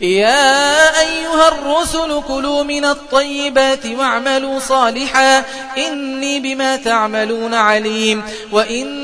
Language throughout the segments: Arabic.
يا أيها الرسل كلوا من الطيبات واعملوا صالحا إني بما تعملون عليم وإن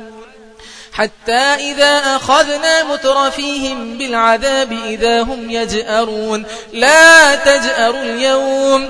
حتى إذا أخذنا مترفيهم بالعذاب إذا هم يجأرون. لا تجأروا اليوم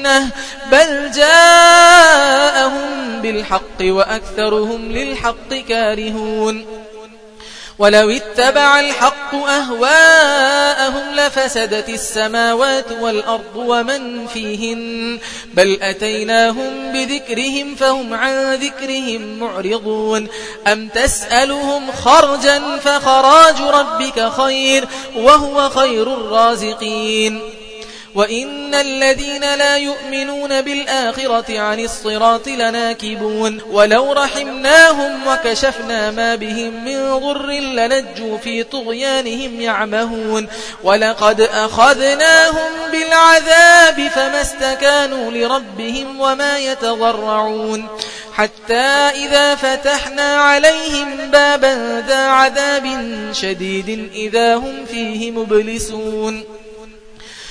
جنة بل جاءهم بالحق وأكثرهم للحق كارهون. ولو اتبع الحق أهواءهم لفسدت السماوات والأرض ومن فيهن. بل أتيناهم بذكرهم فهم عن ذكرهم معرضون. أم تسألهم خرجا فخراج ربك خير وهو خير الرازقين. وإن الذين لا يؤمنون بالآخرة عن الصراط لناكبون ولو رحمناهم وكشفنا ما بهم من ضر لنجوا في طغيانهم يعمهون ولقد أخذناهم بالعذاب فما استكانوا لربهم وما يتضرعون حتى إذا فتحنا عليهم بابا ذا عذاب شديد إذا هم فيه مبلسون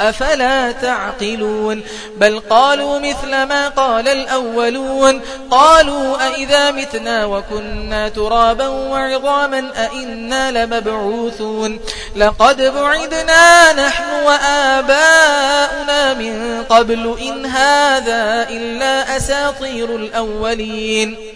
أفلا تعقلون بل قالوا مثل ما قال الأولون قالوا أئذا متنا وكنا ترابا وعظاما أئنا لمبعوثون لقد بعدنا نحن وآباؤنا من قبل إن هذا إلا أساطير الأولين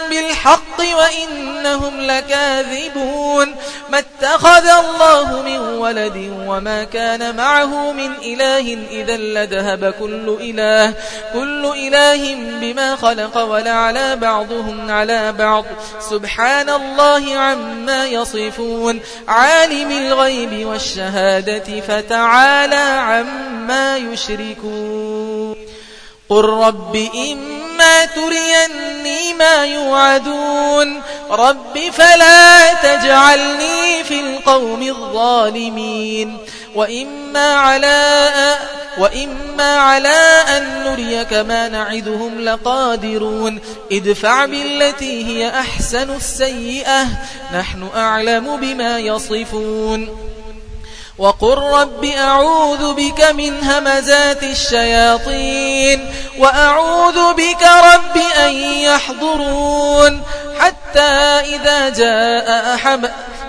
بالحق وإنهم لكاذبون ما اتخذ الله من ولد وما كان معه من إله إذا لذهب كل إله كل إله بما خلق ولا على بعضهم على بعض سبحان الله عما يصفون عالم الغيب والشهادة فتعالى عما يشركون قل رب إما تريني ما يوعدون. رب فلا تجعلني في القوم الظالمين. وإما على وإما على أن نريك ما نعدهم لقادرون. ادفع بالتي هي أحسن السيئة. نحن أعلم بما يصفون. وقل رب أعوذ بك من همزات الشياطين وأعوذ بك رب أن يحضرون حتى إذا جاء أحب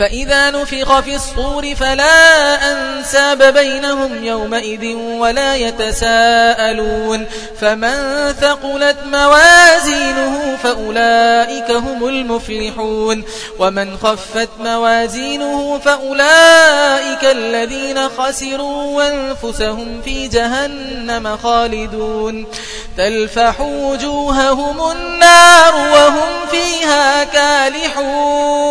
فإذا نفخ في الصور فلا أنساب بينهم يومئذ ولا يتساءلون فمن ثقلت موازينه فأولئك هم المفلحون ومن خفت موازينه فأولئك الذين خسروا وانفسهم في جهنم خالدون تلفح وجوههم النار وهم فيها كالحون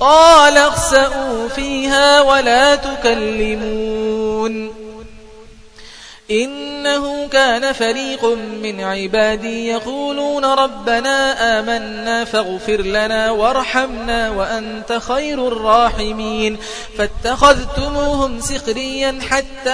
قال اخسأوا فيها ولا تكلمون إنه كان فريق من عبادي يقولون ربنا آمنا فاغفر لنا وارحمنا وأنت خير الراحمين. فاتخذتموهم سخريا حتى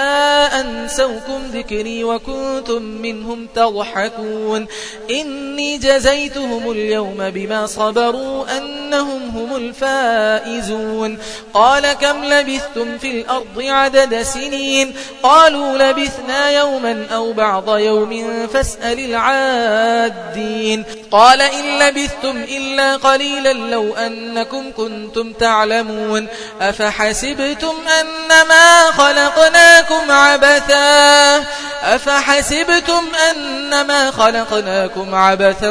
أنسوكم ذكري وكنتم منهم تضحكون. إني جزيتهم اليوم بما صبروا أنهم هم الفائزون. قال كم لبثتم في الأرض عدد سنين؟ قالوا لبثنا يوما أو بعض يوم فاسأل العادين. قال إن لبثتم إلا قليلا لو أنكم كنتم تعلمون. أفحسبتم أنما خلقناكم عبثا؟ أفحسبتم أنما خلقناكم عبثا